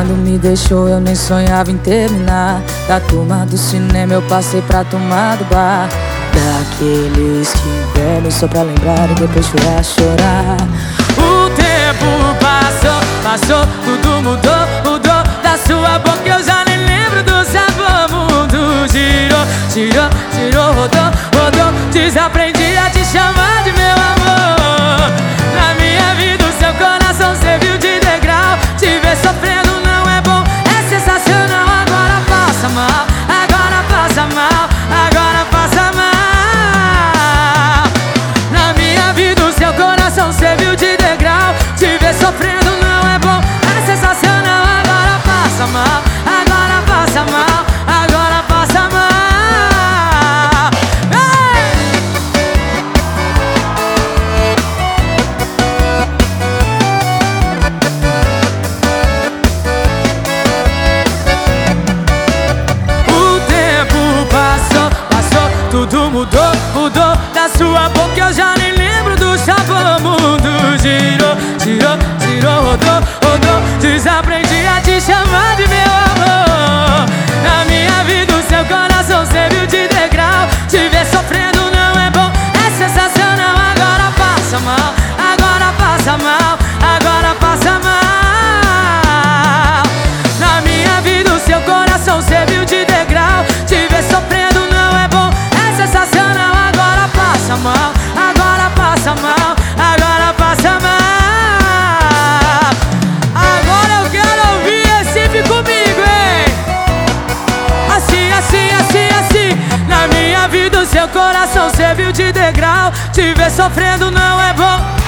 Quando me deixou eu nem sonhava em terminar. Da turma do cinema eu passei pra turma do bar. Daqueles que bebem só pra lembrar e depois chorar, chorar. O tempo passou, passou, tudo mudou, mudou. Da sua boca eu já nem lembro do sabor. Mundo girou, girou, girou, rodou, rodou. Desaprendi da sua boca eu já do seu coração serviu de degrau. Te ver sofrendo não é bom.